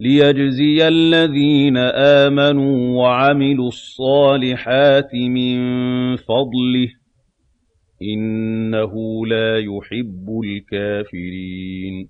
لِيَجْزِيَ الَّذِينَ آمَنُوا وَعَمِلُوا الصَّالِحَاتِ مِن فَضْلِهِ ۚ إِنَّهُ لَا يُحِبُّ الْكَافِرِينَ